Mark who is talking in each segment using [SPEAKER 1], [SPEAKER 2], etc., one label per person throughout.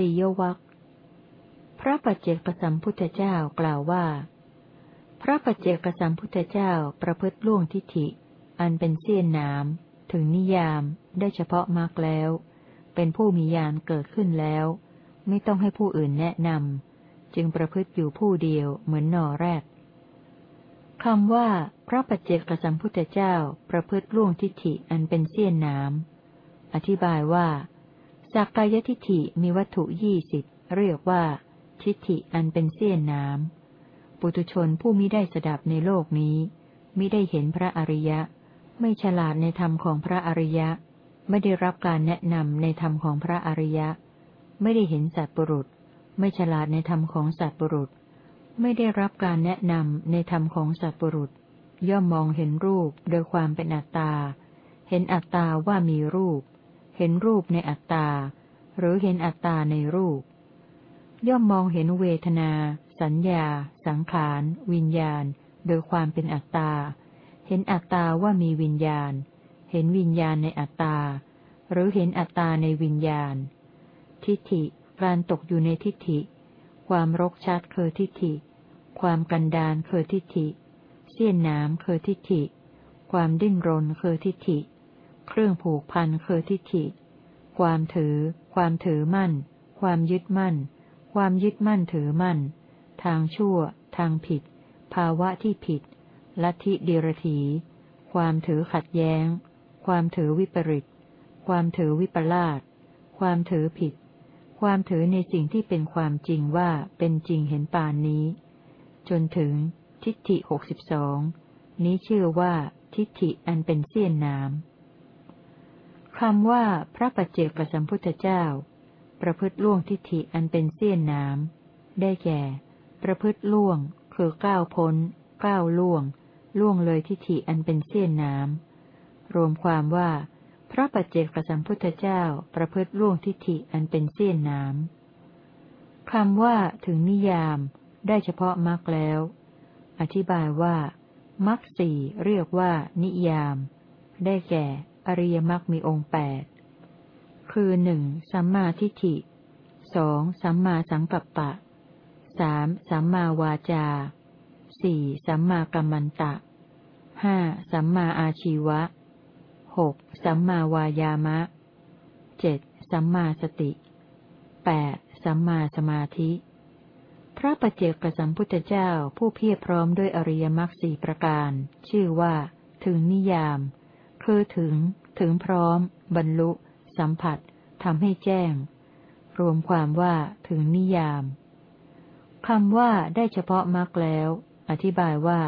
[SPEAKER 1] ติยวัคพระปัจเจกสัมพุทธเจ้ากล่าวว่า พระปัจเจกสัมพุทธเจ้าประพฤติล่วงทิฏฐิ อันเป็นเสี้ยนน้ำถึงนิยามได้เฉพาะมากแล้ว เป็นผู้มีญาณเกิดขึ้นแล้ว ไม่ต้องให้ผู้อื่นแนะนำจึงประพฤติอยู่ผู้เดียวเหมือนนอแรกคำว่า พระปัจเจกสัมพุทธเจ้าประพฤติล่วงทิฏฐิอันเป็นเสี้ยนน้ำอธิบายว่า สักกายทิฏฐิมีวัตถุยี่สิบเรียกว่า ทิฏฐิอันเป็นเสี้ยนน้ำ ปุตุชนผู้มิได้สดับในโลกนี้มิได้เห็นพระอริยะ ไม่ฉลาดในธรรมของพระอริยะ ไม่ได้รับการแนะนำในธรรมของพระอริยะ ไม่ได้เห็นสัตว์บุรุษ ไม่ฉลาดในธรรมของสัตว์บุรุษ ไม่ได้รับการแนะนำในธรรมของสัตว์บุรุษ ย่อมมองเห็นรูปโดยความเป็นอัตตา เห็นอัตตาว่ามีรูป เห็นรูปในอัตตา หรือเห็นอัตตาในรูป ย่อมมองเห็นเวทนา สัญญา สังขาร วิญญาณ โดยความเป็นอัตตา เห็นอัตตาว่ามีวิญญาณ เห็นวิญญาณในอัตตา หรือเห็นอัตตาในวิญญาณ ทิฏฐิการตกอยู่ในทิฏฐิ ความรกชัดเคอทิฏฐิ ความกันดานเคอทิฏฐิ เสี้ยนน้ำเคอทิฏฐิ ความดิ้นรนเคอทิฏฐิ เครื่องผูกพันคือทิฏฐิ ความถือ ความถือมั่น ความยึดมั่น ความยึดมั่นถือมั่น ทางชั่ว ทางผิด ภาวะที่ผิด ลัทธิเดรถี ความถือขัดแย้ง ความถือวิปริต ความถือวิปลาส ความถือผิด ความถือในสิ่งที่เป็นความจริงว่าเป็นจริงเห็นปานนี้ จนถึงทิฏฐิหกสิบสองนี้ชื่อว่าทิฏฐิอันเป็นเสี้ยนน้ำ คำว่าพระปัจเจกสัมพุทธเจ้า ประพฤติล่วงทิฏฐิอันเป็นเสี้ยนน้ำได้แก่ ประพฤติล่วง คือก้าวพ้นก้าวล่วง ล่วงเลยทิฏฐิอันเป็นเสี้ยนน้ำรวมความว่า พระปัจเจกสัมพุทธเจ้า ประพฤติล่วงทิฏฐิอันเป็นเสี้ยนน้ำคำว่าถึงนิยาม ได้เฉพาะมรรคแล้ว อธิบายว่ามรรคสี่เรียกว่านิยาม ได้แก่ อริยมรรคมีองค์แปดคือหนึ่งสัมมาทิฏฐิสองสัมมาสังกัปปะสามสัมมาวาจาสี่สัมมากัมมันตะห้าสัมมาอาชีวะหกสัมมาวายามะเจ็ดสัมมาสติแปดสัมมาสมาธิ พระปเจกสัมพุทธเจ้าผู้เพียรพร้อมด้วยอริยมรรคสี่ประการ ชื่อว่า ถึงนิยาม คือถึง ถึงพร้อม บรรลุ สัมผัสทำให้แจ้ง รวมความว่าถึงนิยามคำว่าได้เฉพาะมรรคแล้ว อธิบายว่า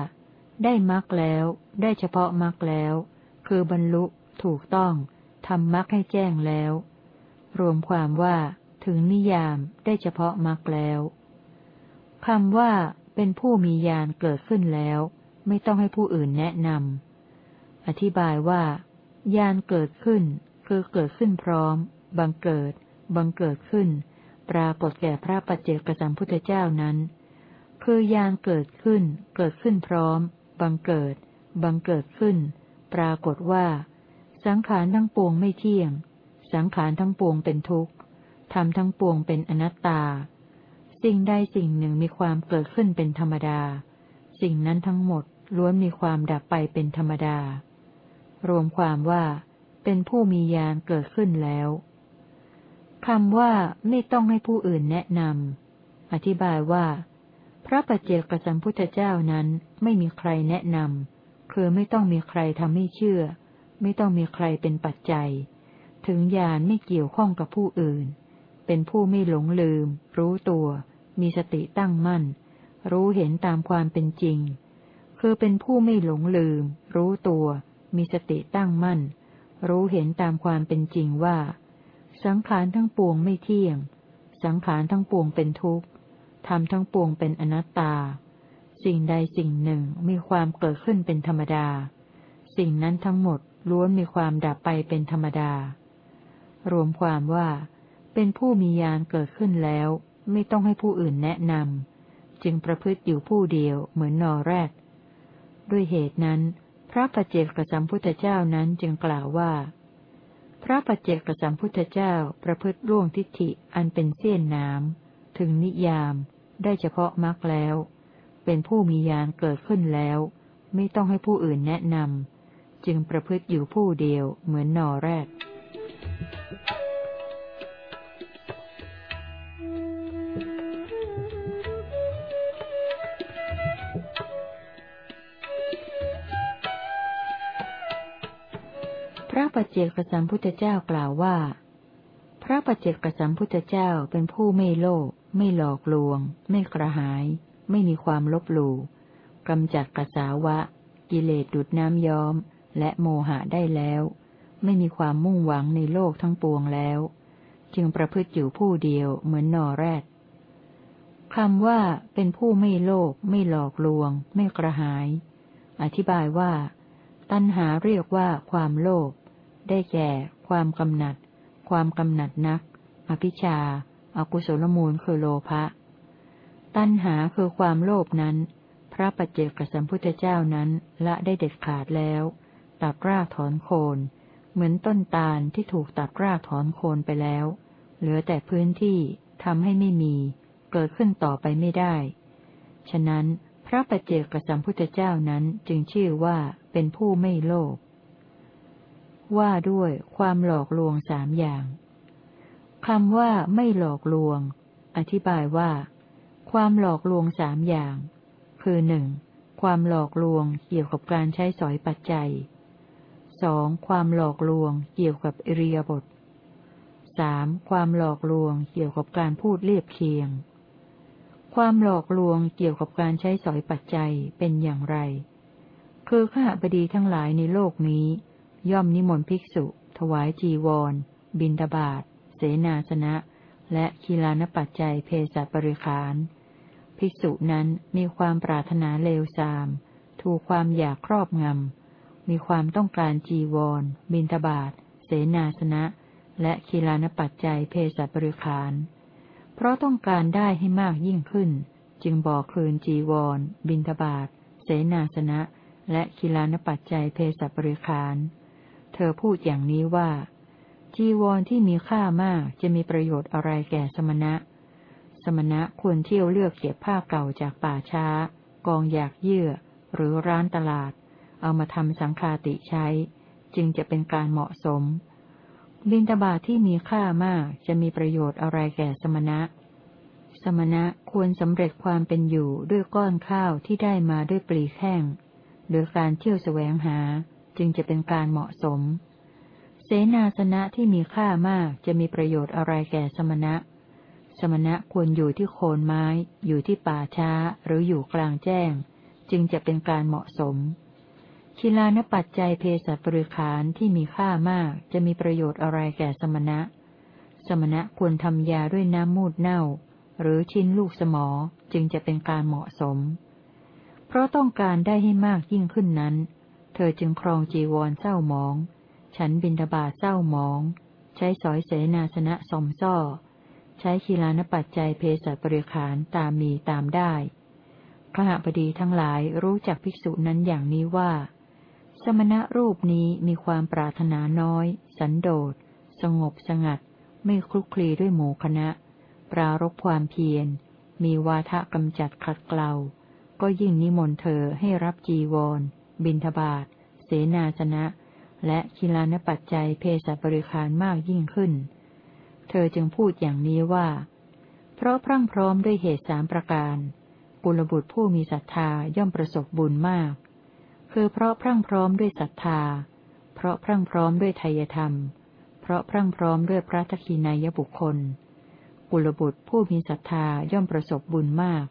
[SPEAKER 1] ได้มรรคแล้ว ได้เฉพาะมรรคแล้ว คือบรรลุถูกต้องทำมรรคให้แจ้งแล้ว รวมความว่า ถึงนิยามได้เฉพาะมรรคแล้วคำว่า เป็นผู้มีญาณเกิดขึ้นแล้ว ไม่ต้องให้ผู้อื่นแนะนำอธิบายว่า ญาณเกิดขึ้น คือเกิดขึ้นพร้อม บังเกิด บังเกิดขึ้น ปรากฏแก่พระปัจเจกสัมพุทธเจ้านั้น คือญาณเกิดขึ้น เกิดขึ้นพร้อม บังเกิด บังเกิดขึ้น ปรากฏว่า สังขารทั้งปวงไม่เที่ยง สังขารทั้งปวงเป็นทุกข์ทำทั้งปวงเป็นอนัตตา สิ่งใดสิ่งหนึ่งมีความเกิดขึ้นเป็นธรรมดา สิ่งนั้นทั้งหมดล้วนมีความดับไปเป็นธรรมดา รวมความว่าเป็นผู้มีญาณเกิดขึ้นแล้วคำว่าไม่ต้องให้ผู้อื่นแนะนำอธิบายว่า พระปัจเจกสัมพุทธเจ้านั้นไม่มีใครแนะนำคือไม่ต้องมีใครทำให้เชื่อ ไม่ต้องมีใครเป็นปัจจัย ถึงญาณไม่เกี่ยวข้องกับผู้อื่น เป็นผู้ไม่หลงลืม รู้ตัว มีสติตั้งมั่น รู้เห็นตามความเป็นจริง คือเป็นผู้ไม่หลงลืม รู้ตัว มีสติตั้งมั่น รู้เห็นตามความเป็นจริงว่า สังขารทั้งปวงไม่เที่ยง สังขารทั้งปวงเป็นทุกข์ทำทั้งปวงเป็นอนัตตา สิ่งใดสิ่งหนึ่งมีความเกิดขึ้นเป็นธรรมดา สิ่งนั้นทั้งหมดล้วนมีความดับไปเป็นธรรมดา รวมความว่า เป็นผู้มีญาณเกิดขึ้นแล้ว ไม่ต้องให้ผู้อื่นแนะนำจึงประพฤติอยู่ผู้เดียวเหมือนนอแรกด้วยเหตุนั้น พระปัจเจกสัมพุทธเจ้านั้นจึงกล่าวว่า พระปัจเจกสัมพุทธเจ้าประพฤติร่วงทิฏฐิอันเป็นเสี้ยนน้ำถึงนิยาม ได้เฉพาะมรรคแล้ว เป็นผู้มียานเกิดขึ้นแล้ว ไม่ต้องให้ผู้อื่นแนะนำจึงประพฤติอยู่ผู้เดียวเหมือนนอแรก ปัจเจกสัมพุทธเจ้ากล่าวว่า พระปัจเจกสัมพุทธเจ้าเป็นผู้ไม่โลภไม่หลอกลวง ไม่กระหาย ไม่มีความลบหลู่กำจัดกระสาวะ กิเลสดุดน้ำย้อม และโมหะได้แล้ว ไม่มีความมุ่งหวังในโลกทั้งปวงแล้ว จึงประพฤติอยู่ผู้เดียวเหมือนนอแรกคำว่าเป็นผู้ไม่โลภไม่หลอกลวง ไม่กระหาย อธิบายว่า ตัณหาเรียกว่าความโลภ ได้แก่ ความกำหนัด ความกำหนัดนัก อภิชาอากุศลมูลคือโลภะ ตัณหาคือความโลภนั้น พระปัจเจกสัมพุทธเจ้านั้นละได้เด็ดขาดแล้ว ตัดรากถอนโคน เหมือนต้นตาลที่ถูกตัดรากถอนโคนไปแล้ว เหลือแต่พื้นที่ทำให้ไม่มี เกิดขึ้นต่อไปไม่ได้ ฉะนั้นพระปัจเจกสัมพุทธเจ้านั้นจึงชื่อว่าเป็นผู้ไม่โลภ ว่าด้วยความหลอกลวงสามอย่างคำว่าไม่หลอกลวง อธิบายว่า ความหลอกลวงสามอย่าง คือหนึ่งความหลอกลวงเกี่ยวกับการใช้สอยปัจจัยสองความหลอกลวงเกี่ยวกับอริยบทสามความหลอกลวงเกี่ยวกับการพูดเรียบเคียง ความหลอกลวงเกี่ยวกับการใช้สอยปัจจัยเป็นอย่างไร คือข้าบดีทั้งหลายในโลกนี้ ย่อมนิมนต์ภิกษุ ถวายจีวร บินทบาทเสนาสนะ และคีลานปัจจัยเพศบริขาร ภิกษุนั้นมีความปรารถนาเลวทราม ถูกความอยากครอบงำ มีความต้องการจีวร บินทบาทเสนาสนะ และคีลานปัจจัยเพศบริขาร เพราะต้องการได้ให้มากยิ่งขึ้น จึงบอกคืนจีวร บินทบาทเสนาสนะ และคีลานปัจจัยเพศบริขาร อพูดอย่างนี้ว่า จีวรที่มีค่ามากจะมีประโยชน์อะไรแก่สมณะ สมณะควรเที่ยวเลือกเก็บผ้าเก่าจากป่าช้า กองอยากเยื่อ หรือร้านตลาด เอามาทำสังฆาติใช้ จึงจะเป็นการเหมาะสม บินตบาที่มีค่ามากจะมีประโยชน์อะไรแก่สมณะสมณะควรสำเร็จความเป็นอยู่ด้วยก้อนข้าวที่ได้มาด้วยปลีแข้งโดยการเที่ยวแสวงหา จึงจะเป็นการเหมาะสม เสนาสนะที่มีค่ามากจะมีประโยชน์อะไรแก่สมณะ สมณะควรอยู่ที่โคนไม้ อยู่ที่ป่าช้าหรืออยู่กลางแจ้ง จึงจะเป็นการเหมาะสมคิลานปัจจัยเพศบริขารที่มีค่ามากจะมีประโยชน์อะไรแก่สมณะ สมณะควรทำยาด้วยน้ำมูดเน่า หรือชิ้นลูกสมอจึงจะเป็นการเหมาะสม เพราะต้องการได้ให้มากยิ่งขึ้นนั้น เธอจึงครองจีวรเศร้าหมอง ฉันบินทบาทเศร้าหมอง ใช้สอยเสนาสนะสมซ่อ ใช้คีลานปัจจัยเพศบริขารตามมีตามได้ขหบดีทั้งหลายรู้จักภิกษุนั้นอย่างนี้ว่า สมณะรูปนี้มีความปรารถนาน้อย สันโดษ สงบสงัด ไม่คลุกคลีด้วยหมู่คณะ ปรารบความเพียร มีวาทะกำจัดขัดเกลา ก็ยิ่งนิมนต์เธอให้รับจีวร บินทบาทเสนาสนะ และคิลานปัจจัยเพศบริขารมากยิ่งขึ้น เธอจึงพูดอย่างนี้ว่า เพราะพรั่งพร้อมด้วยเหตุสามประการกุลบุตรผู้มีศรัทธาย่อมประสบบุญมาก คือเพราะพรั่งพร้อมด้วยศรัทธา เพราะพรั่งพร้อมด้วยทายธรรม เพราะพรั่งพร้อมด้วยพระทคีนายบุคคลกุลบุตรผู้มีศรัทธาย่อมประสบบุญมาก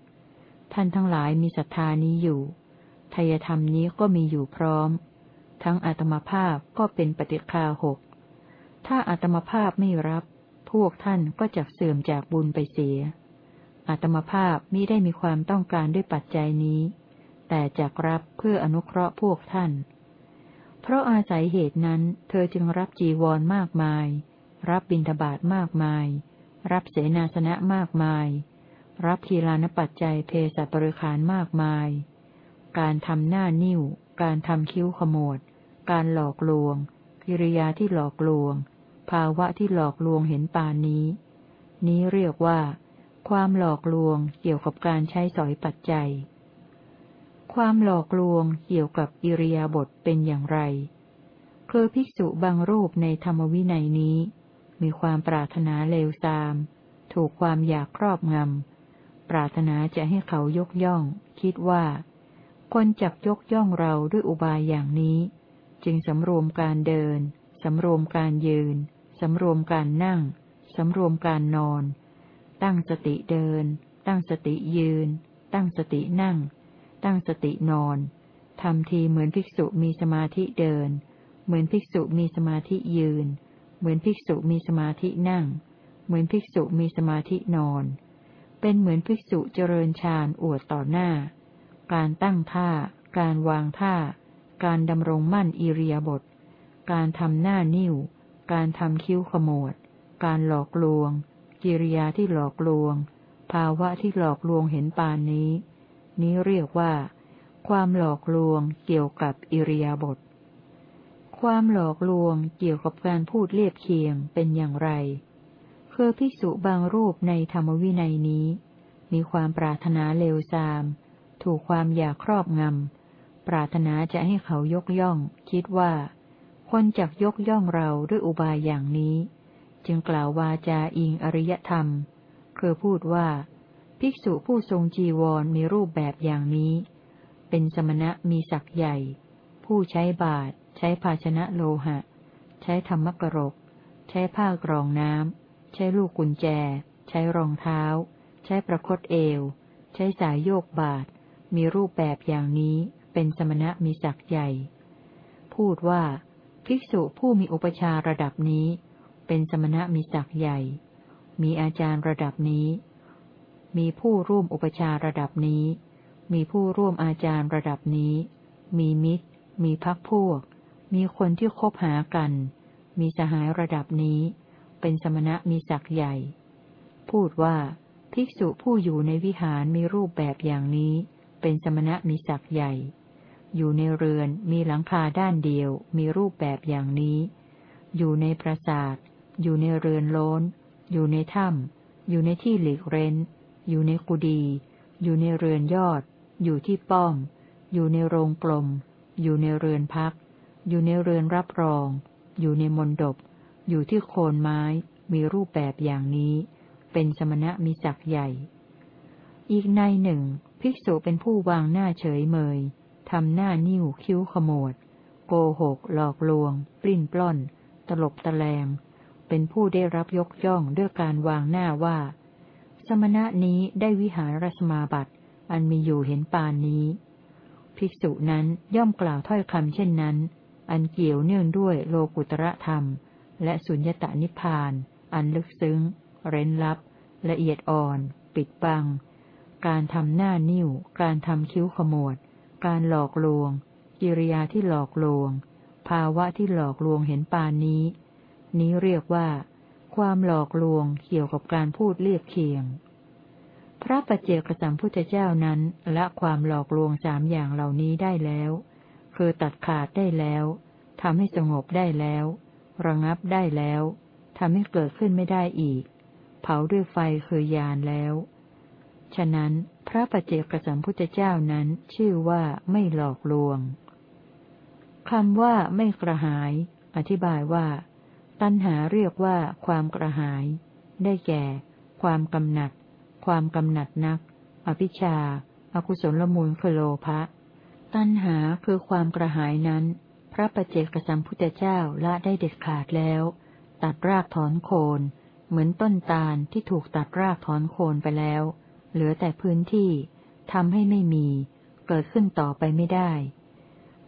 [SPEAKER 1] ท่านทั้งหลายมีศรัทธานี้อยู่ ทายธรรมนี้ก็มีอยู่พร้อม ทั้งอัตมภาพก็เป็นปฏิคาหก ถ้าอัตมภาพไม่รับ พวกท่านก็จะเสื่อมจากบุญไปเสียอัตมภาพมิได้มีความต้องการด้วยปัจจัยนี้ แต่จะรับเพื่ออนุเคราะห์พวกท่าน เพราะอาศัยเหตุนั้น เธอจึงรับจีวรมากมาย รับบิณฑบาตมากมาย รับเสนาสนะมากมาย รับทีลานปัจจัยเพศบริขารมากมาย การทำหน้านิ้ว การทำคิ้วขมวด การหลอกลวง กิริยาที่หลอกลวง ภาวะที่หลอกลวงเห็นปานนี้ นี้เรียกว่า ความหลอกลวงเกี่ยวกับการใช้สอยปัจจัย ความหลอกลวงเกี่ยวกับอิริยาบถเป็นอย่างไร คือภิกษุบางรูปในธรรมวินัยนี้ มีความปรารถนาเลวทราม ถูกความอยากครอบงำ ปรารถนาจะให้เขายกย่อง คิดว่า คนจักยกย่องเราด้วยอุบายอย่างนี้ จึงสำรวมการเดิน สำรวมการยืน สำรวมการนั่ง สำรวมการนอน ตั้งสติเดิน ตั้งสติยืน ตั้งสตินั่ง ตั้งสตินอนทำทีเหมือนภิกษุมีสมาธิเดิน เหมือนภิกษุมีสมาธิยืน เหมือนภิกษุมีสมาธินั่ง เหมือนภิกษุมีสมาธินอน เป็นเหมือนภิกษุเจริญฌานอวดต่อหน้า การตั้งท่า การวางท่า การดำรงมั่นอิริยาบถ การทำหน้านิ้ว การทำคิ้วขมวด การหลอกลวง กิริยาที่หลอกลวง ภาวะที่หลอกลวงเห็นปานนี้ นี้เรียกว่า ความหลอกลวงเกี่ยวกับอิริยาบถ ความหลอกลวงเกี่ยวกับการพูดเลียบเคียงเป็นอย่างไร คือภิกษุบางรูปในธรรมวินัยนี้ มีความปรารถนาเลวทราม ถูกความอยากครอบงำ ปรารถนาจะให้เขายกย่อง คิดว่า คนจักยกย่องเราด้วยอุบายอย่างนี้ จึงกล่าววาจาอิงอริยธรรม คือพูดว่า ภิกษุผู้ทรงจีวรมีรูปแบบอย่างนี้ เป็นสมณะมีศักย์ใหญ่ ผู้ใช้บาตรใช้ภาชนะโลหะ ใช้ธรรมกรก ใช้ผ้ากรองน้ำ ใช้ลูกกุญแจ ใช้รองเท้า ใช้ประคตเอว ใช้สายโยกบาตร มีรูปแบบอย่างนี้เป็นสมณะมีศักย์ใหญ่ พูดว่า ภิกษุผู้มีอุปชาระดับนี้ เป็นสมณะมีศักย์ใหญ่ มีอาจารย์ระดับนี้ มีผู้ร่วมอุปชาระดับนี้ มีผู้ร่วมอาจารย์ระดับนี้ มีมิตร มีพักพวก มีคนที่คบหากัน มีสหายระดับนี้ เป็นสมณะมีศักย์ใหญ่ พูดว่า ภิกษุผู้อยู่ในวิหารมีรูปแบบอย่างนี้ เป็นสมณะมีศักย์ใหญ่ อยู่ในเรือนมีหลังคาด้านเดียว มีรูปแบบอย่างนี้ อยู่ในปราสาท อยู่ในเรือนโล้น อยู่ในถ้ำอยู่ในที่หลีกเร้น อยู่ในกุดีอยู่ในเรือนยอด อยู่ที่ป้อม อยู่ในโรงกลม อยู่ในเรือนพัก อยู่ในเรือนรับรอง อยู่ในมณฑปอยู่ที่โคนไม้ มีรูปแบบอย่างนี้ เป็นสมณะมีศักย์ใหญ่ อีกในหนึ่ง ภิกษุเป็นผู้วางหน้าเฉยเมยทำหน้านิ้วคิ้วขมวด โกหก หลอกลวง ปลิ้นปล้อน ตลบตะแลง เป็นผู้ได้รับยกย่องด้วยการวางหน้าว่า สมณะนี้ได้วิหารสมาบัติ อันมีอยู่เห็นปานนี้ ภิกษุนั้นย่อมกล่าวถ้อยคำเช่นนั้น อันเกี่ยวเนื่องด้วยโลกุตระธรรม และสุญญตานิพพาน อันลึกซึ้ง เร้นลับ ละเอียดอ่อน ปิดบัง การทำหน้านิ้ว การทำคิ้วขมวด การหลอกลวง กิริยาที่หลอกลวง ภาวะที่หลอกลวงเห็นปานนี้ นี้เรียกว่า ความหลอกลวงเกี่ยวกับการพูดเรียบเคียง พระปัจเจกสัมพุทธเจ้านั้นละความหลอกลวงสามอย่างเหล่านี้ได้แล้ว คือตัดขาดได้แล้วทำให้สงบได้แล้ว ระงับได้แล้วทำให้เกิดขึ้นไม่ได้อีก เผาด้วยไฟคือยานแล้ว ฉะนั้นพระปเจกสัมพุทธเจ้านั้นชื่อว่าไม่หลอกลวงคำว่าไม่กระหาย อธิบายว่า ตัณหาเรียกว่าความกระหาย ได้แก่ ความกำหนัด ความกำหนัดนัก อภิชาอากุศลมูลคโลภะตัณหาคือความกระหายนั้น พระปเจกสัมพุทธเจ้าละได้เด็ดขาดแล้ว ตัดรากถอนโคน เหมือนต้นตาลที่ถูกตัดรากถอนโคนไปแล้ว เหลือแต่พื้นที่ทำให้ไม่มี เกิดขึ้นต่อไปไม่ได้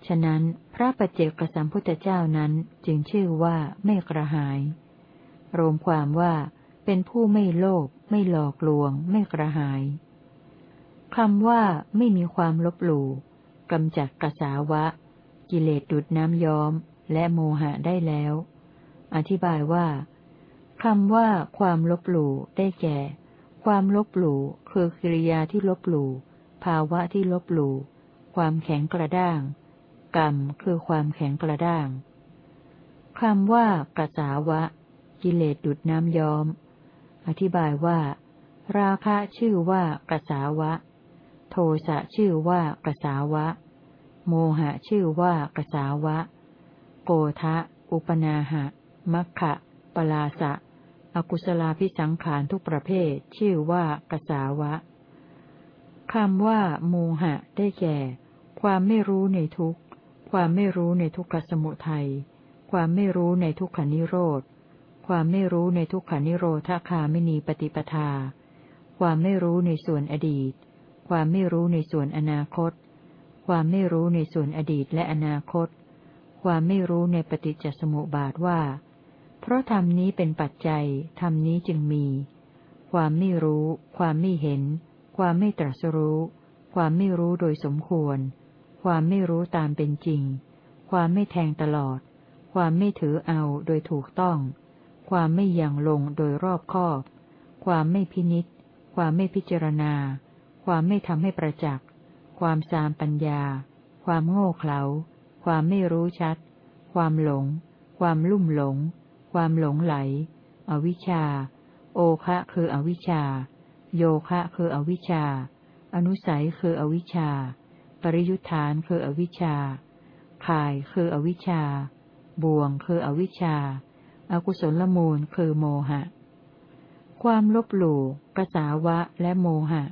[SPEAKER 1] ฉะนั้นพระปัจเจกสัมพุทธเจ้านั้นจึงชื่อว่าไม่กระหาย รวมความว่าเป็นผู้ไม่โลภไม่หลอกลวง ไม่กระหายคำว่าไม่มีความลบหลู่กำจัดกระสาวะ กิเลสดุดน้ำย้อม และโมหะได้แล้ว อธิบายว่าคำว่าความลบหลู่ได้แก่ ความลบหลู่คือกิริยาที่ลบหลู่ภาวะที่ลบหลู่ความแข็งกระด้าง กรรมคือความแข็งกระด้างคำว่ากระสาวะ กิเลสดุดน้ำย้อม อธิบายว่า ราคะชื่อว่ากระสาวะ โทสะชื่อว่ากระสาวะ โมหะชื่อว่ากระสาวะ โกทะ อุปนาหะมัคคะปลาสะ อกุศลาพิสังขารทุกประเภท ชื่อว่ากสาวะคำว่าโมหะ ได้แก่ ความไม่รู้ในทุกความไม่รู้ในทุกขสมุทัย ความไม่รู้ในทุกขานิโรธ ความไม่รู้ในทุกขานิโรธาคาไม่มีปฏิปทา ความไม่รู้ในส่วนอดีต ความไม่รู้ในส่วนอนาคต ความไม่รู้ในส่วนอดีตและอนาคต ความไม่รู้ในปฏิจจสมุปบาทว่า เพราะธรรมนี้เป็นปัจจัย ธรรมนี้จึงมี ความไม่รู้ ความไม่เห็น ความไม่ตรัสรู้ ความไม่รู้โดยสมควร ความไม่รู้ตามเป็นจริง ความไม่แทงตลอด ความไม่ถือเอาโดยถูกต้อง ความไม่ยังลงโดยรอบคอบ ความไม่พินิษความไม่พิจารณา ความไม่ทำให้ประจักษ์ ความสามปัญญา ความโง่เขลา ความไม่รู้ชัด ความหลง ความลุ่มหลง ความหลงไหล อวิชชา โอคะคืออวิชชา โยคะคืออวิชชา อนุสัยคืออวิชชา ปริยุทธานคืออวิชชาข่ายคืออวิชชา บ่วงคืออวิชชาอากุศลมูลคือโมหะ ความลบหลู่กสาวะและโมหะ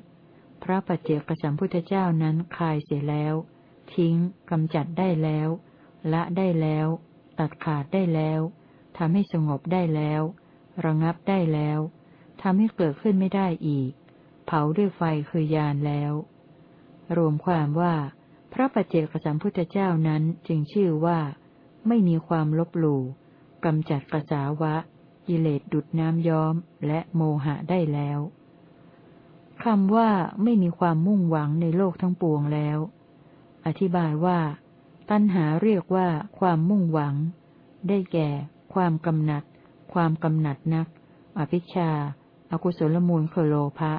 [SPEAKER 1] พระปัจเจกสัมพุทธเจ้านั้นคลายเสียแล้ว ทิ้งกำจัดได้แล้ว ละได้แล้ว ตัดขาดได้แล้ว ทำให้สงบได้แล้ว ระงับได้แล้วทำให้เกิดขึ้นไม่ได้อีก เผาด้วยไฟคือยานแล้ว รวมความว่า พระปัจเจกสัมพุทธเจ้านั้นจึงชื่อว่า ไม่มีความลบหลู่กำจัดกระสาวะ กิเลสดุดน้ำย้อมและโมหะได้แล้วคำว่าไม่มีความมุ่งหวังในโลกทั้งปวงแล้ว อธิบายว่า ตัณหาเรียกว่าความมุ่งหวัง ได้แก่ ความกำหนัด ความกำหนัดนัก อภิชาอกุศลมูลคือโลภะ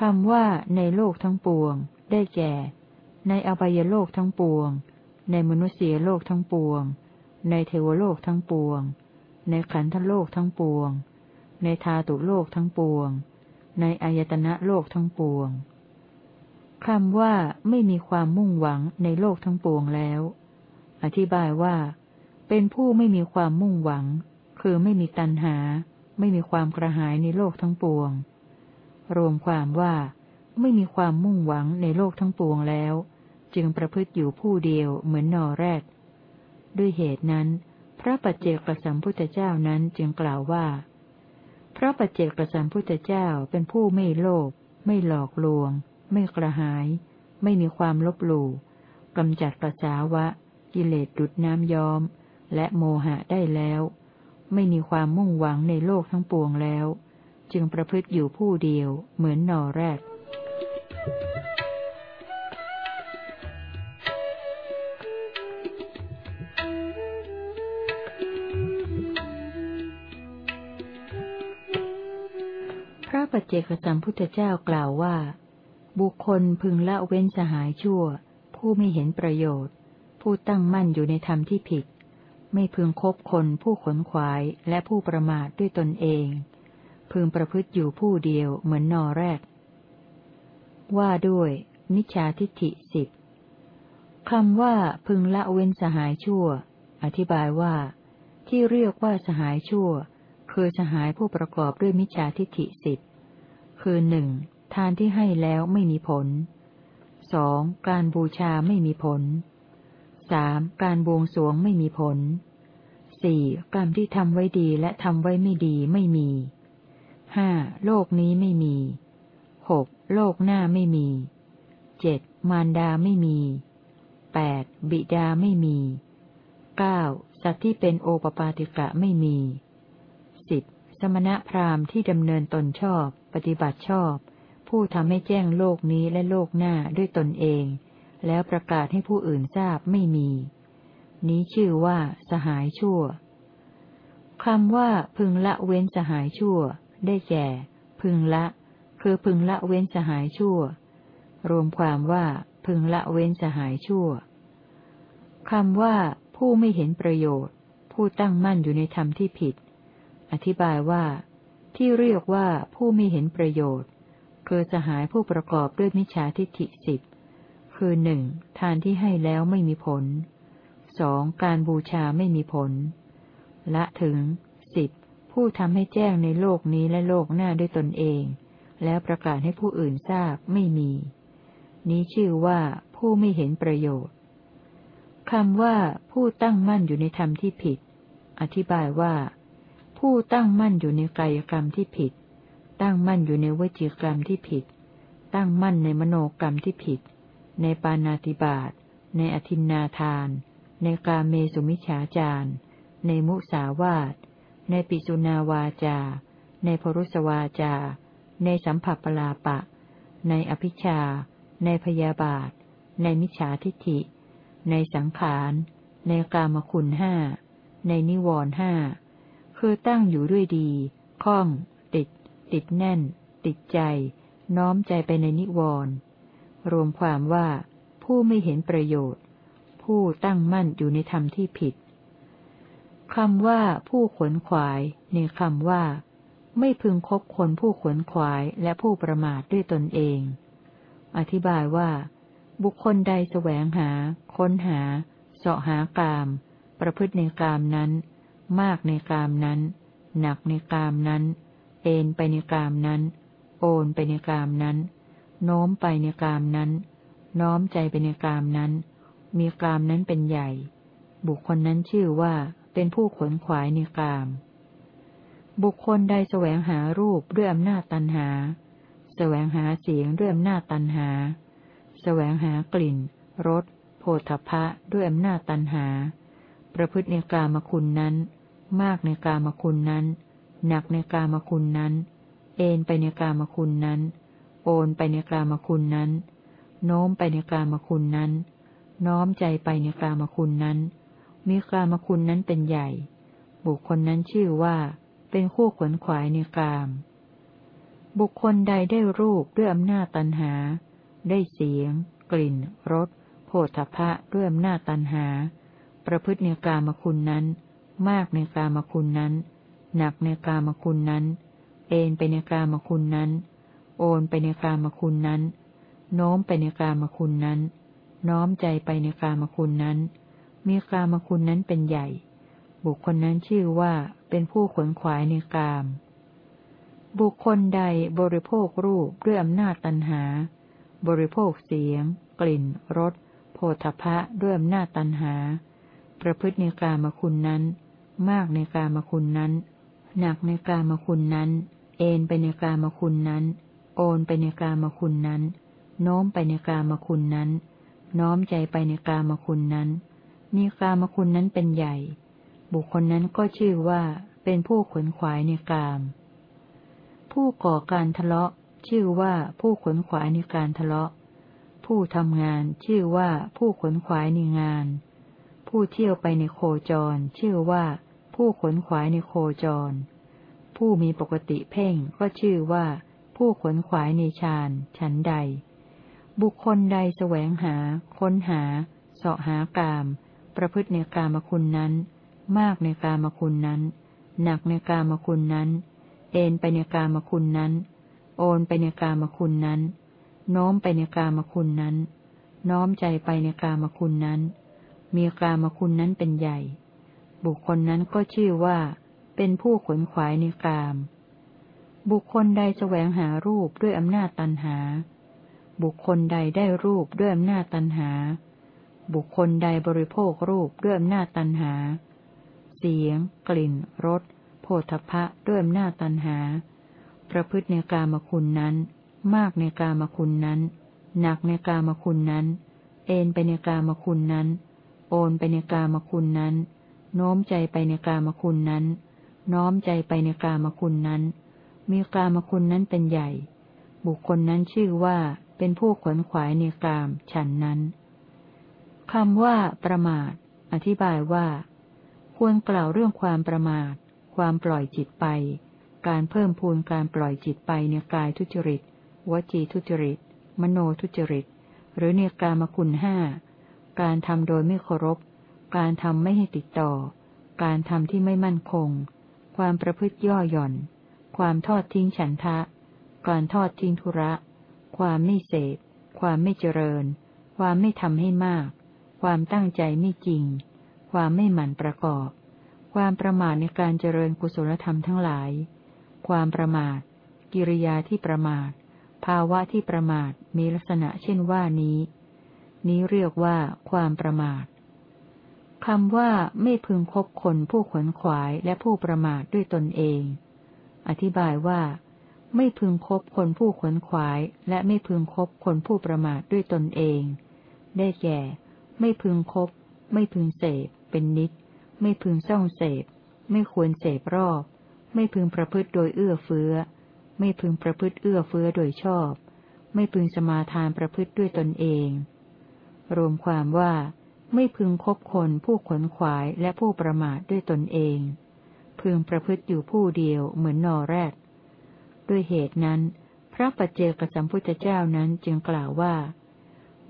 [SPEAKER 1] คำว่าในโลกทั้งปวง ได้แก่ ในอบายโลกทั้งปวง ในมนุษยโลกทั้งปวง ในเทวโลกทั้งปวง ในขันธโลกทั้งปวง ในธาตุโลกทั้งปวง ในอายตนะโลกทั้งปวงคำว่าไม่มีความมุ่งหวังในโลกทั้งปวงแล้ว อธิบายว่า เป็นผู้ไม่มีความมุ่งหวัง คือไม่มีตัณหา ไม่มีความกระหายในโลกทั้งปวง รวมความว่าไม่มีความมุ่งหวังในโลกทั้งปวงแล้ว จึงประพฤติอยู่ผู้เดียวเหมือนนอแรก ด้วยเหตุนั้น พระปัจเจกประสัมพุทธเจ้านั้นจึงกล่าวว่า พระปัจเจกประสัมพุทธเจ้าเป็นผู้ไม่โลภไม่หลอกลวง ไม่กระหาย ไม่มีความลบหลู่กำจัดประสาวะ กิเลสดุดน้ำย้อม และโมหะได้แล้ว ไม่มีความมุ่งหวังในโลกทั้งปวงแล้ว จึงประพฤติอยู่ผู้เดียวเหมือนนอแรกพระปัจเจกสัมพุทธเจ้ากล่าวว่า บุคคลพึงละเว้นสหายชั่ว ผู้ไม่เห็นประโยชน์ ผู้ตั้งมั่นอยู่ในธรรมที่ผิด ไม่พึงคบคนผู้ขนขวายและผู้ประมาทด้วยตนเอง พึงประพฤติอยู่ผู้เดียวเหมือนนอแรก ว่าด้วย มิจฉาทิฏฐิสิบคำว่าพึงละเว้นสหายชั่ว อธิบายว่า ที่เรียกว่าสหายชั่ว คือสหายผู้ประกอบด้วยมิจฉาทิฏฐิสิบคือหนึ่งทานที่ให้แล้วไม่มีผลสองการบูชาไม่มีผล สามการบวงสวงไม่มีผลสี่กรรมที่ทำไว้ดีและทำไว้ไม่ดีไม่มีห้าโลกนี้ไม่มีหกโลกหน้าไม่มีเจ็ดมารดาไม่มีแปดบิดาไม่มีเก้าสัตว์ที่เป็นโอปปาติกะไม่มีสิบสมณะพราหมณ์ที่ดำเนินตนชอบ ปฏิบัติชอบ ผู้ทำให้แจ้งโลกนี้และโลกหน้าด้วยตนเอง แล้วประกาศให้ผู้อื่นทราบไม่มี นี้ชื่อว่า สหายชั่วคำว่าพึงละเว้นสหายชั่ว ได้แก่ พึงละ คือพึงละเว้นสหายชั่ว รวมความว่าพึงละเว้นสหายชั่วคำว่าผู้ไม่เห็นประโยชน์ ผู้ตั้งมั่นอยู่ในธรรมที่ผิด อธิบายว่า ที่เรียกว่าผู้ไม่เห็นประโยชน์ คือสหายผู้ประกอบด้วยมิจฉาทิฏฐิสิบ คือหนึ่งทานที่ให้แล้วไม่มีผลสองการบูชาไม่มีผล ละถึงสิบผู้ทำให้แจ้งในโลกนี้และโลกหน้าด้วยตนเอง แล้วประกาศให้ผู้อื่นทราบไม่มี นี้ชื่อว่าผู้ไม่เห็นประโยชน์คำว่าผู้ตั้งมั่นอยู่ในธรรมที่ผิด อธิบายว่า ผู้ตั้งมั่นอยู่ในกายกรรมที่ผิด ตั้งมั่นอยู่ในวจีกรรมที่ผิด ตั้งมั่นในมโนกรรมที่ผิด ในปานาติบาต ในอธินนาทาน ในกาเมสุมิฉาจารในมุสาวาต ในปิสุนาวาจา ในพรุสวาจา ในสัมผัสปลาปะ ในอภิชา ในพยาบาท ในมิจฉาทิฏฐิ ในสังขาร ในกามคุณห้า ในนิวรห้า คือตั้งอยู่ด้วยดีคล้อง ติด ติดแน่น ติดใจ น้อมใจไปในนิวรณ์ รวมความว่า ผู้ไม่เห็นประโยชน์ ผู้ตั้งมั่นอยู่ในธรรมที่ผิดคำว่าผู้ขวนขวายในคำว่า ไม่พึงคบคนผู้ขวนขวายและผู้ประมาทด้วยตนเอง อธิบายว่า บุคคลใดแสวงหา ค้นหา เสาะหากาม ประพฤติในกามนั้น มากในกามนั้น หนักในกามนั้น เอนไปในกามนั้น โอนไปในกามนั้น โน้มไปในกามนั้น น้อมใจไปในกามนั้น มีกามนั้นเป็นใหญ่ บุคคลนั้นชื่อว่าเป็นผู้ขนขวายในกาม บุคคลใดแสวงหารูปด้วยอำนาจตันหา แสวงหาเสียงด้วยอำนาจตันหา แสวงหากลิ่น รสโผฏฐะด้วยอำนาจตันหา ประพฤติในกามคุณนั้น มากในกามคุณนั้น หนักในกามคุณนั้น เอนไปในกามคุณนั้น โอนไปในกามคุณนั้น โน้มไปในกามคุณนั้น น้อมใจไปในกามคุณนั้น มีกามคุณนั้นเป็นใหญ่ บุคคลนั้นชื่อว่า เป็นคู่ขวนขวายในกาม บุคคลใดได้รูปด้วยอำนาจตันหา ได้เสียง กลิ่นรสโผฏฐะด้วยอำนาจตันหา ประพฤติในกามคุณนั้น มากในกามคุณนั้น หนักในกามคุณนั้น เอนไปในกามคุณนั้น โอนไปในกามคุณนั้น โน้มไปในกามคุณนั้น น้อมใจไปในกามคุณนั้น มีกามคุณนั้นเป็นใหญ่ บุคคลนั้นชื่อว่าเป็นผู้ขวนขวายในกาม บุคคลใดบริโภครูปด้วยอำนาจตันหา บริโภคเสียง กลิ่นรสโผฏฐะด้วยอำนาจตันหา ประพฤติในกามคุณนั้น มากในกามคุณนั้น หนักในกามคุณนั้น เอนไปในกามคุณนั้น โอนไปในกามคุณนั้น โน้มไปในกามคุณนั้น น้อมใจไปในกามคุณนั้น มีกามคุณนั้นเป็นใหญ่ บุคคลนั้นก็ชื่อว่าเป็นผู้ขนขวายในกาม ผู้ก่อการทะเลาะ ชื่อว่าผู้ขนขวายในการทะเลาะ ผู้ทำงานชื่อว่าผู้ขนขวายในงาน ผู้เที่ยวไปในโคจร ชื่อว่าผู้ขนขวายในโคจร ผู้มีปกติเพ่งก็ชื่อว่า ผู้ขนขวายในฌานฉันใด บุคคลใดแสวงหา ค้นหาเสาะหากาม ประพฤติในกามคุณนั้น มากในกามคุณนั้น หนักในกามคุณนั้น เอนไปในกามคุณนั้น โอนไปในกามคุณนั้น โน้มไปในกามคุณนั้น น้อมใจไปในกามคุณนั้น มีกามคุณนั้นเป็นใหญ่ บุคคลนั้นก็ชื่อว่า เป็นผู้ขนขวายในกาม บุคคลใดแสวงหารูปด้วยอำนาจตันหา บุคคลใดได้รูปด้วยอำนาจตันหา บุคคลใดบริโภครูปด้วยอำนาจตันหา เสียง กลิ่น รสโผฏฐะด้วยอำนาจตันหา ประพฤติในกามคุณนั้น มากในกามคุณนั้น หนักในกามคุณนั้น เอนไปในกามคุณนั้น โอนไปในกามคุณนั้น โน้มใจไปในกามคุณนั้น น้อมใจไปในกามคุณนั้น มีกามคุณนั้นเป็นใหญ่ บุคคลนั้นชื่อว่าเป็นผู้ขวนขวายในกามฉันนั้นคำว่า ประมาท อธิบายว่า ควรกล่าวเรื่องความประมาท ความปล่อยจิตไป การเพิ่มพูนการปล่อยจิตไปในกายทุจริต วจีทุจริต มโนทุจริต หรือในกามคุณห้า การทำโดยไม่เคารพ การทำไม่ให้ติดต่อ การทำที่ไม่มั่นคง ความประพฤติย่อหย่อน ความทอดทิ้งฉันทะ การทอดทิ้งธุระ ความไม่เสพความไม่เจริญ ความไม่ทำให้มาก ความตั้งใจไม่จริง ความไม่หมั่นประกอบ ความประมาทในการเจริญกุศลธรรมทั้งหลาย ความประมาท กิริยาที่ประมาท ภาวะที่ประมาทมีลักษณะเช่นว่านี้ นี้เรียกว่าความประมาทคำว่าไม่พึงคบคนผู้ขวนขวายและผู้ประมาทด้วยตนเอง อธิบายว่า ไม่พึงคบคนผู้ขวนขวาย และไม่พึงคบคนผู้ประมาทด้วยตนเอง ได้แก่ ไม่พึงคบ ไม่พึงเสพ เป็นนิด ไม่พึงเศร้าเสพ ไม่ควรเสพรอบ ไม่พึงประพฤติโดยเอื้อเฟื้อ ไม่พึงประพฤติเอื้อเฟื้อโดยชอบ ไม่พึงสมาทานประพฤติด้วยตนเอง รวมความว่า ไม่พึงคบคนผู้ขนขวายและผู้ประมาทด้วยตนเอง พึงประพฤติอยู่ผู้เดียวเหมือนนอแรกด้วยเหตุนั้น พระปัจเจกสัมพุทธเจ้านั้นจึงกล่าวว่า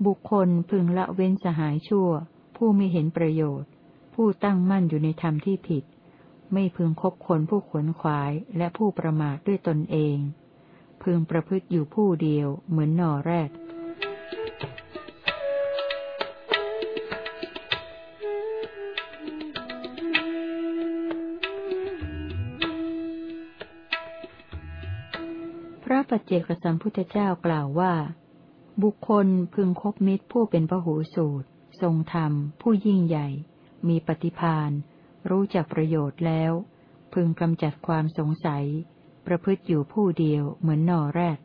[SPEAKER 1] บุคคลพึงละเว้นสหายชั่ว ผู้ไม่เห็นประโยชน์ ผู้ตั้งมั่นอยู่ในธรรมที่ผิด ไม่พึงคบคนผู้ขวนขวายและผู้ประมาทด้วยตนเอง พึงประพฤติอยู่ผู้เดียวเหมือนนอแรก ปัจเจกสัมพุทธเจ้ากล่าวว่า บุคคลพึงคบมิตรผู้เป็นพหูสูตร ทรงธรรม ผู้ยิ่งใหญ่ มีปฏิพานรู้จักประโยชน์แล้ว พึงกำจัดความสงสัย ประพฤติอยู่ผู้เดียวเหมือนนอแรก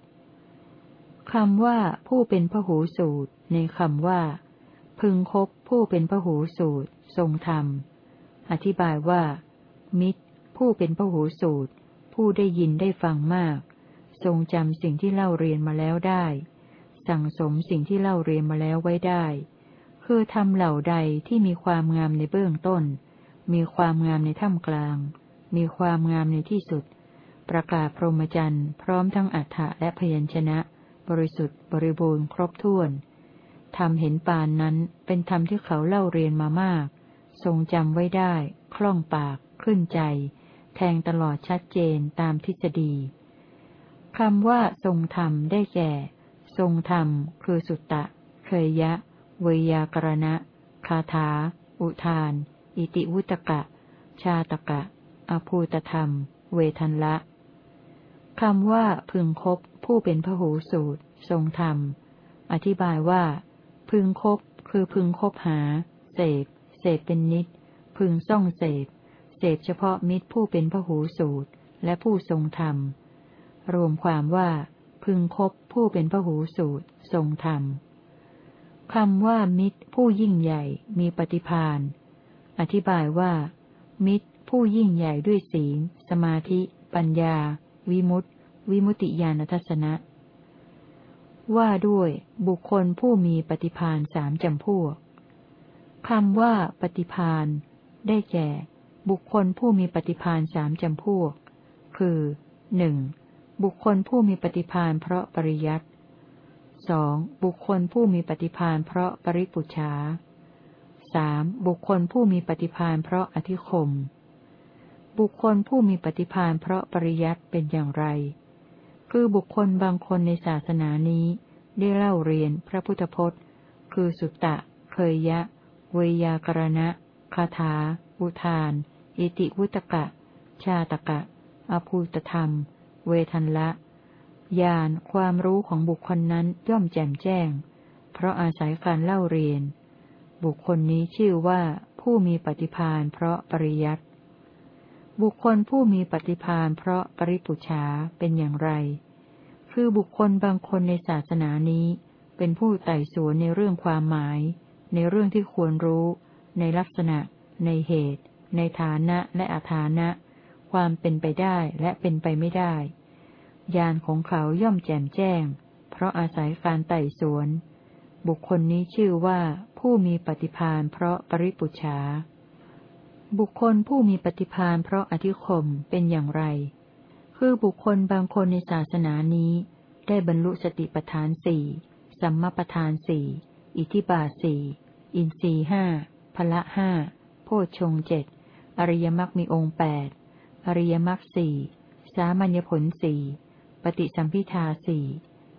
[SPEAKER 1] คำว่าผู้เป็นพหูสูตร ในคำว่า พึงคบผู้เป็นพหูสูตร ทรงธรรม อธิบายว่า มิตร ผู้เป็นพหูสูตร ผู้ได้ยินได้ฟังมาก ทรงจำสิ่งที่เล่าเรียนมาแล้วได้ สั่งสมสิ่งที่เล่าเรียนมาแล้วไว้ได้ คือทำเหล่าใดที่มีความงามในเบื้องต้น มีความงามในท่ามกลาง มีความงามในที่สุด ประกาศพรหมจรรย์พร้อมทั้งอัฏฐะและพยัญชนะ บริสุทธิ์บริบูรณ์ครบถ้วนทำเห็นปานนั้นเป็นธรรมที่เขาเล่าเรียนมามาก ทรงจำไว้ได้ คล่องปาก ขึ้นใจ แทงตลอดชัดเจนตามทฤษฎี คำว่าทรงธรรมได้แก่ ทรงธรรม คือสุตตะ เคยยะ เวยากรณะ คาถา อุทาน อิติวุตกะ ชาตกะ อภูตธรรม เวทันละคำว่าพึงคบผู้เป็นพหูสูตร ทรงธรรม อธิบายว่า พึงคบคือพึงคบหา เสพ เสพเป็นนิด พึงซ่องเสพ เสพเฉพาะมิตรผู้เป็นพหูสูตร และผู้ทรงธรรม รวมความว่า พึงคบผู้เป็นพหูสูตร ทรงธรรมคำว่ามิตรผู้ยิ่งใหญ่มีปฏิพานอธิบายว่า มิตรผู้ยิ่งใหญ่ด้วยศีล สมาธิ ปัญญา วิมุตติวิมุตติญาณทัศนะ ว่าด้วยบุคคลผู้มีปฏิพานสามจำพวกคำว่าปฏิพานได้แก่ บุคคลผู้มีปฏิพานสามจำพวก คือหนึ่ง บุคคลผู้มีปฏิพานเพราะปริยัติสองบุคคลผู้มีปฏิพานเพราะปริปุชาสามบุคคลผู้มีปฏิพานเพราะอธิคม บุคคลผู้มีปฏิพานเพราะปริยัติเป็นอย่างไร คือบุคคลบางคนในศาสนานี้ ได้เล่าเรียนพระพุทธพจน์ คือสุตตะ เคยยะ เวยากรณะ คาถา อุทาน อิติวุตกะ ชาตกะ อภูตธรรม เวทันละญาณความรู้ของบุคคลนั้นย่อมแจ่มแจ้ง เพราะอาศัยการเล่าเรียน บุคคลนี้ชื่อว่าผู้มีปฏิพานเพราะปริยัติบุคคลผู้มีปฏิพานเพราะปริปุชาเป็นอย่างไร คือบุคคลบางคนในศาสนานี้ เป็นผู้ไต่สวนในเรื่องความหมาย ในเรื่องที่ควรรู้ ในลักษณะ ในเหตุ ในฐานะและอาฐานะ ความเป็นไปได้และเป็นไปไม่ได้ ญาณของเขาย่อมแจ่มแจ้ง เพราะอาศัยการไต่สวน บุคคลนี้ชื่อว่าผู้มีปฏิพานเพราะปริปุชาบุคคลผู้มีปฏิพานเพราะอธิคมเป็นอย่างไร คือบุคคลบางคนในศาสนานี้ ได้บรรลุสติปัฏฐานสี่สัมมาปัฏฐานสี่อิทิบาสี่อินทรีห้าพละห้าโพชฌงเจ็ดอริยมรรคมีองค์แปดอริยมรรคสี่สามัญญผลสี่ ฏิสัมพิทาสี่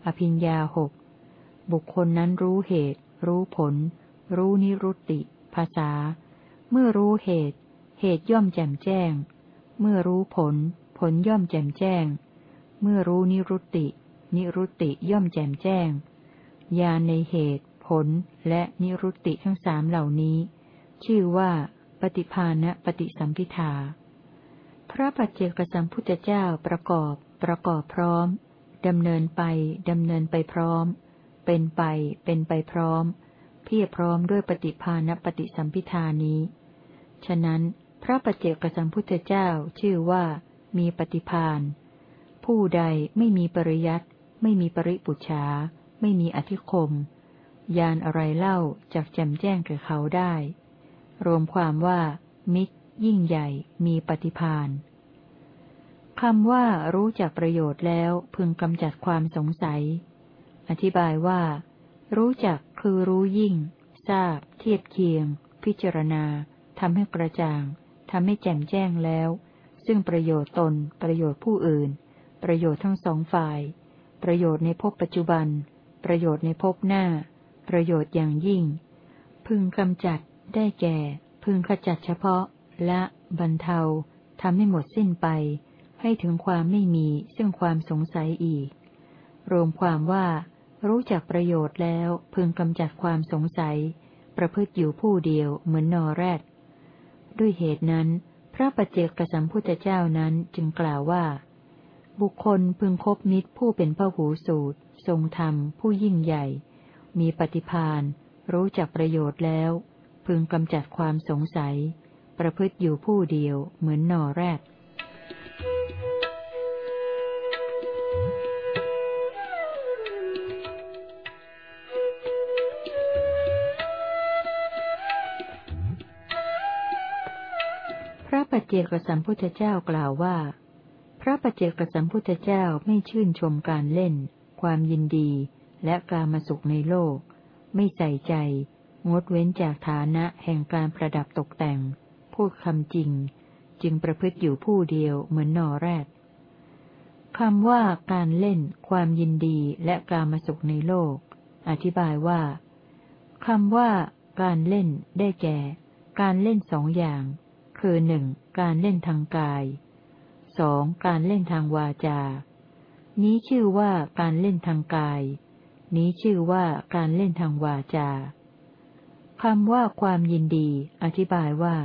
[SPEAKER 1] อภิญญาหกบุคคลนั้นรู้เหตุ รู้ผล รู้นิรุตติ ภาษา เมื่อรู้เหตุ เหตุย่อมแจ่มแจ้ง เมื่อรู้ผล ผลย่อมแจ่มแจ้ง เมื่อรู้นิรุตติ นิรุตติย่อมแจ่มแจ้งญาณในเหตุ ผลและนิรุตติทั้งสามเหล่านี้ ชื่อว่าปฏิภาณปฏิสัมพิทา พระปัจเจกสัมพุทธเจ้าประกอบ ประกอบพร้อมดำเนินไปดำเนินไปพร้อม เป็นไป เป็นไปพร้อม เพียรพร้อมด้วยปฏิภาณปฏิสัมพิทานี้ ฉะนั้น พระปัจเจกสัมพุทธเจ้าชื่อว่า มีปฏิพานผู้ใดไม่มีปริยัตไม่มีปริปุชาไม่มีอธิคม ยานอะไรเล่าจากแจมแจ้งแก่เขาได้ รวมความว่า มิตรยิ่งใหญ่มีปฏิพาน คำว่ารู้จักประโยชน์แล้วพึงกำจัดความสงสัย อธิบายว่า รู้จักคือรู้ยิ่ง ทราบ เทียบเคียง พิจารณาทำให้กระจ่างทำให้แจ่มแจ้งแล้ว ซึ่งประโยชน์ตน ประโยชน์ผู้อื่น ประโยชน์ทั้งสองฝ่าย ประโยชน์ในภพปัจจุบัน ประโยชน์ในภพหน้า ประโยชน์อย่างยิ่ง พึงกำจัด ได้แก่ พึงขจัดเฉพาะและ บรรเทาทำให้หมดสิ้นไป ให้ถึงความไม่มีซึ่งความสงสัยอีก รวมความว่า รู้จักประโยชน์แล้วพึงกำจัดความสงสัย ประพฤติอยู่ผู้เดียวเหมือนนอแรด ด้วยเหตุนั้น พระปัจเจกสัมพุทธเจ้านั้นจึงกล่าวว่า บุคคลพึงคบมิตรผู้เป็นพระหูสูตร ทรงธรรม ผู้ยิ่งใหญ่ มีปฏิพานรู้จักประโยชน์แล้ว พึงกำจัดความสงสัย ประพฤติอยู่ผู้เดียวเหมือนนอแรด เจกสัมพุทธเจ้ากล่าวว่า พระปเจกสัมพุทธเจ้าไม่ชื่นชมการเล่น ความยินดี และการมาสุขในโลก ไม่ใส่ใจ งดเว้นจากฐานะแห่งการประดับตกแต่ง พูดคำจริง จึงประพฤติอยู่ผู้เดียวเหมือนนอแรกคำว่าการเล่น ความยินดีและการมาสุขในโลก อธิบายว่าคำว่า การเล่นได้แก่ การเล่นสองอย่าง คือหนึ่งการเล่นทางกายสองการเล่นทางวาจา นี้ชื่อว่าการเล่นทางกาย นี้ชื่อว่าการเล่นทางวาจาคำว่าความยินดี อธิบายว่า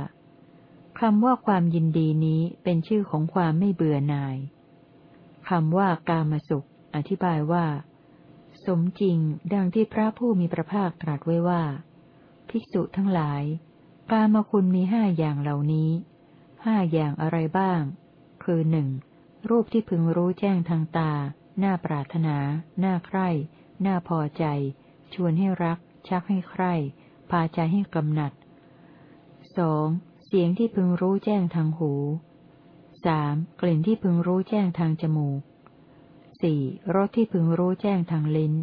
[SPEAKER 1] คำว่าความยินดีนี้เป็นชื่อของความไม่เบื่อหน่ายคำว่ากามสุข อธิบายว่า สมจริงดังที่พระผู้มีพระภาคตรัสไว้ว่า ภิกษุทั้งหลาย กามคุณมีห้าอย่างเหล่านี้ ห้าอย่างอะไรบ้าง คือหนึ่งรูปที่พึงรู้แจ้งทางตาน้าปรารถนาน้าใคร่น้าพอใจ ชวนให้รัก ชักให้ใคร่ พาใจให้กำหนัดสองเสียงที่พึงรู้แจ้งทางหูสามกลิ่นที่พึงรู้แจ้งทางจมูกสี่รสที่พึงรู้แจ้งทางลิ้น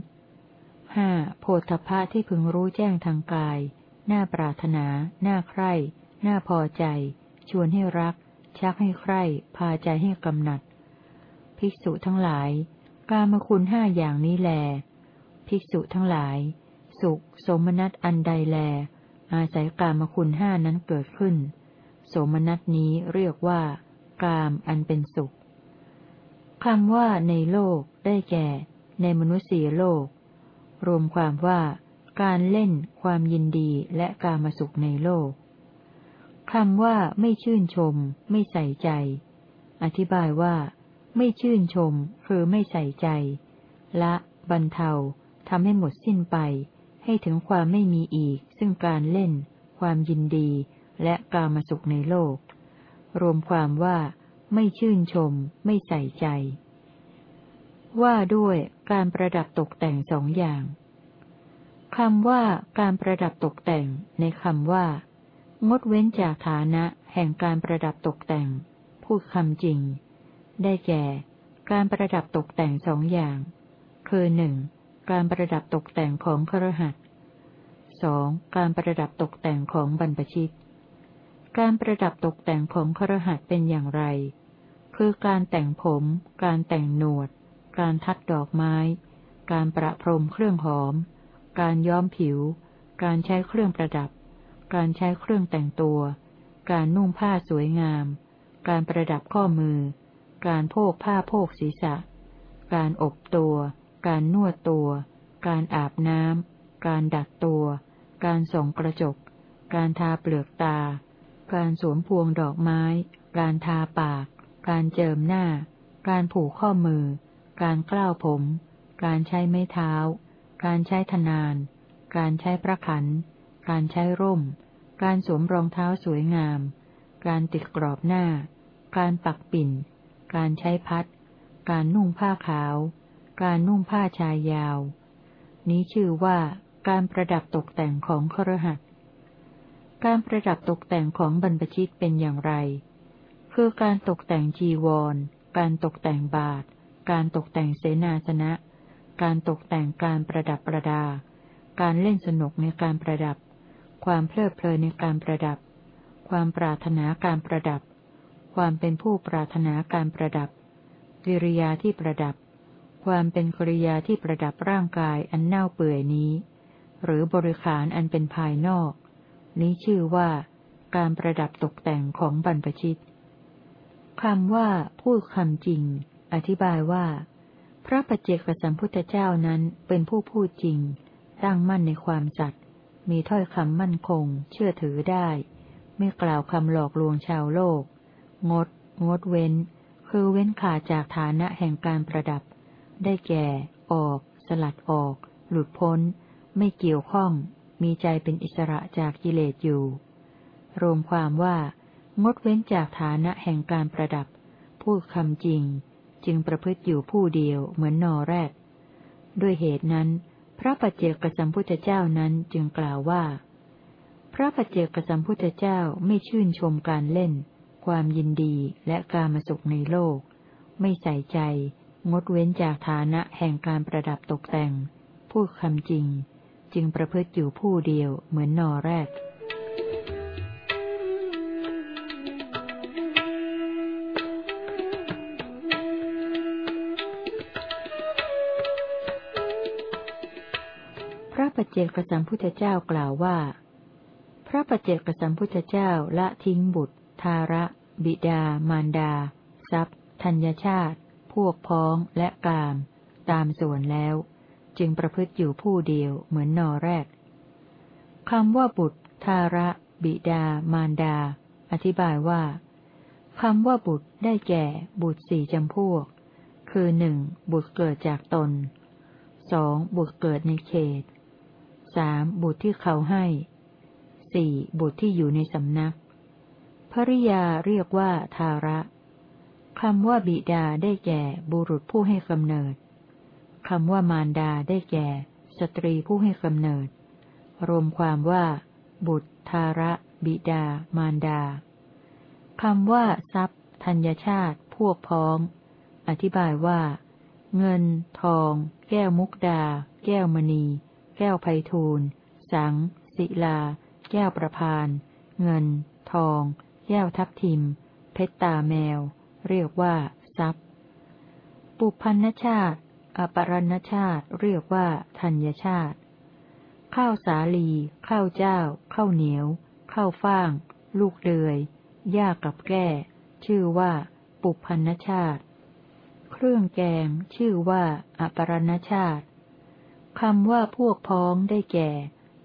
[SPEAKER 1] ห้าโพธพะที่พึงรู้แจ้งทางกาย น่าปรารถนา น่าใคร่ น่าพอใจ ชวนให้รัก ชักให้ใคร่ พาใจให้กำหนัด ภิกษุทั้งหลาย กามคุณห้าอย่างนี้แล ภิกษุทั้งหลาย สุข สมนัตอันใดแล อาศัยกามคุณห้านั้นเกิดขึ้น สมนัตนี้เรียกว่า กามอันเป็นสุขคำว่าในโลกได้แก่ ในมนุษย์โลก รวมความว่า การเล่น ความยินดีและการมาสุขในโลกคำว่าไม่ชื่นชม ไม่ใส่ใจ อธิบายว่า ไม่ชื่นชม คือไม่ใส่ใจ ละ บรรเทาทำให้หมดสิ้นไป ให้ถึงความไม่มีอีก ซึ่งการเล่น ความยินดี และการมาสุขในโลก รวมความว่า ไม่ชื่นชม ไม่ใส่ใจ ว่าด้วยการประดับตกแต่งสองอย่าง คำว่าการประดับตกแต่ง ในคำว่า งดเว้นจากฐานะแห่งการประดับตกแต่ง พูดคำจริง ได้แก่ การประดับตกแต่งสองอย่าง คือหนึ่งการประดับตกแต่งของครหัสสองการประดับตกแต่งของบรรพชิต การประดับตกแต่งของครหัสเป็นอย่างไร คือการแต่งผม การแต่งหนวด การทัดดอกไม้ การประพรมเครื่องหอม การย้อมผิว การใช้เครื่องประดับ การใช้เครื่องแต่งตัว การนุ่งผ้าสวยงาม การประดับข้อมือ การโพกผ้าโพกศีรษะ การอบตัว การนวดตัว การอาบน้ำ การดัดตัว การส่องกระจก การทาเปลือกตา การสวมพวงดอกไม้ การทาปาก การเจิมหน้า การผูกข้อมือ การกล้าวผม การใช้ไม้เท้า การใช้ธนาน การใช้พระขัน การใช้ร่ม การสวมรองเท้าสวยงาม การติดกรอบหน้า การปักปิ่น การใช้พัด การนุ่งผ้าขาว การนุ่งผ้าชายยาว นี้ชื่อว่าการประดับตกแต่งของครหัสการประดับตกแต่งของบรรพชิตเป็นอย่างไร คือการตกแต่งจีวร การตกแต่งบาท การตกแต่งเสนาสนะ การตกแต่งการประดับประดา การเล่นสนุกในการประดับ ความเพลิดเพลินในการประดับ ความปรารถนาการประดับ ความเป็นผู้ปรารถนาการประดับ กิริยาที่ประดับ ความเป็นกิริยาที่ประดับร่างกายอันเน่าเปื่อยนี้ หรือบริขารอันเป็นภายนอก นี้ชื่อว่า การประดับตกแต่งของบรรพชิตคำว่า พูดคำจริง อธิบายว่า พระปัจเจกสัมพุทธเจ้านั้นเป็นผู้พูดจริง ตั้งมั่นในความสัตย์มีถ้อยคำมั่นคง เชื่อถือได้ ไม่กล่าวคำหลอกลวงชาวโลก งด งดเว้น คือเว้นขาดจากฐานะแห่งการประดับ ได้แก่ ออก สลัดออก หลุดพ้น ไม่เกี่ยวข้อง มีใจเป็นอิสระจากกิเลสอยู่ รวมความว่า งดเว้นจากฐานะแห่งการประดับ พูดคำจริง จึงประพฤติอยู่ผู้เดียวเหมือนนอแรก ด้วยเหตุนั้น พระปัจเจกสัมพุทธเจ้านั้นจึงกล่าวว่า พระปัจเจกสัมพุทธเจ้าไม่ชื่นชมการเล่น ความยินดีและการมาสุขในโลก ไม่ใส่ใจ งดเว้นจากฐานะแห่งการประดับตกแต่ง พูดคำจริง จึงประพฤติอยู่ผู้เดียวเหมือนนอแรก พระปัจเจกสัมพุทธเจ้ากล่าวว่า พระปัจเจกสัมพุทธเจ้าละทิ้งบุตร ทาระ บิดา มารดา ทรัพย์ ธัญชาติ พวกพ้องและกาม ตามส่วนแล้ว จึงประพฤติอยู่ผู้เดียวเหมือนนอแรกคำว่าบุตร ทาระ บิดา มารดา อธิบายว่าคำว่าบุตรได้แก่ บุตรสี่จำพวก คือหนึ่งบุตรเกิดจากตนสองบุตรเกิดในเขต สามบุตรที่เขาให้สี่บุตรที่อยู่ในสำนัก ภริยาเรียกว่าทาระคำว่าบิดาได้แก่ บุรุษผู้ให้กำเนิดคำว่ามารดาได้แก่ สตรีผู้ให้กำเนิด รวมความว่า บุตร ทาระ บิดา มารดาคำว่า ทรัพย์ ธัญชาติ พวกพ้อง อธิบายว่า เงิน ทอง แก้วมุกดา แก้วมณี แก้วไพทูลสัง ศิลา แก้วประพาน เงิน ทอง แก้วทับทิม เพชรตาแมว เรียกว่า ทรัพย์ ปุพันชาติ อปรณชาติ เรียกว่า ธัญชาติ ข้าวสาลี ข้าวเจ้า ข้าวเหนียว ข้าวฟ่าง ลูกเดือยหญ้ากับแก้ ชื่อว่า ปุพันชาติ เครื่องแกง ชื่อว่า อปรณชาติ คำว่าพวกพ้องได้แก่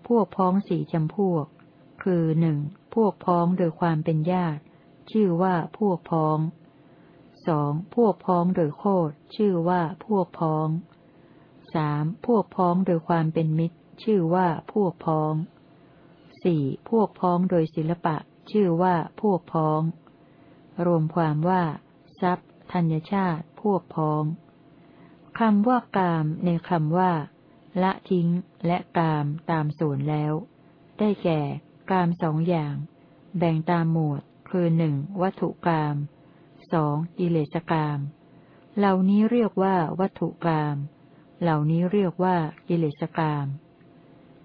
[SPEAKER 1] พวกพ้องสี่จำพวก คือหนึ่งพวกพ้องโดยความเป็นญาติ ชื่อว่าพวกพ้องสองพวกพ้องโดยโคดชื่อว่าพวกพ้องสามพวกพ้องโดยความเป็นมิตร ชื่อว่าพวกพ้องสี่พวกพ้องโดยศิลปะ ชื่อว่าพวกพ้อง รวมความว่า ทรัพย์ธัญชาติ พวกพ้องคำว่ากามในคำว่า ละทิ้งและกามตามส่วนแล้ว ได้แก่กามสองอย่าง แบ่งตามหมวด คือหนึ่งวัตถุกามสองกิเลสกาม เหล่านี้เรียกว่าวัตถุกาม เหล่านี้เรียกว่ากิเลสกาม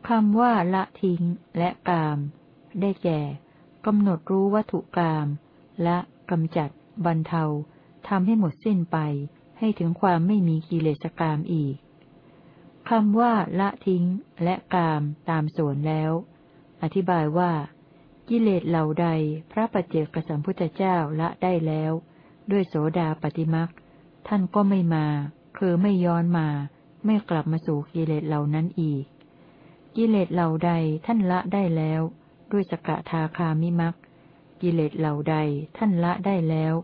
[SPEAKER 1] คำว่าละทิ้งและกาม ได้แก่กำหนดรู้วัตถุกาม และกำจัด บรรเทาทำให้หมดสิ้นไป ให้ถึงความไม่มีกิเลสกามอีก คำว่าละทิ้ง และกามตามส่วนแล้ว อธิบายว่า กิเลสเหล่าใดพระปัจเจกสัมพุทธเจ้าละได้แล้ว ด้วยโสดาปฏิมักท่านก็ไม่มา คือไม่ย้อนมา ไม่กลับมาสู่กิเลสเหล่านั้นอีก กิเลสเหล่าใดท่านละได้แล้ว ด้วยสกทาคามิมักกิเลสเหล่าใดท่านละได้แล้ว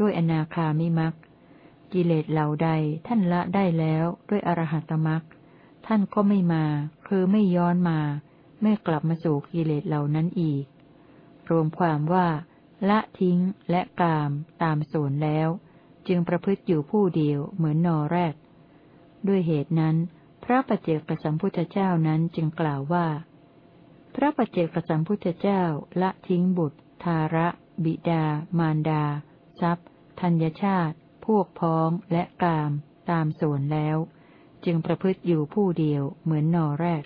[SPEAKER 1] ด้วยอนาคามิมักกิเลสเหล่าใดท่านละได้แล้วด้วยอรหัตมัก ท่านก็ไม่มา คือไม่ย้อนมา ไม่กลับมาสู่กิเลสเหล่านั้นอีก รวมความว่า ละทิ้งและกาม ตามส่วนแล้ว จึงประพฤติอยู่ผู้เดียวเหมือนนอแรก ด้วยเหตุนั้น พระปัจเจกสัมพุทธเจ้านั้นจึงกล่าวว่า พระปัจเจกสัมพุทธเจ้า ละทิ้งบุตร ทาระ บิดา มารดา ทรัพย์ ธัญชาติ พวกพ้องและกาม ตามส่วนแล้ว จึงประพฤติอยู่ผู้เดียวเหมือนนอแรก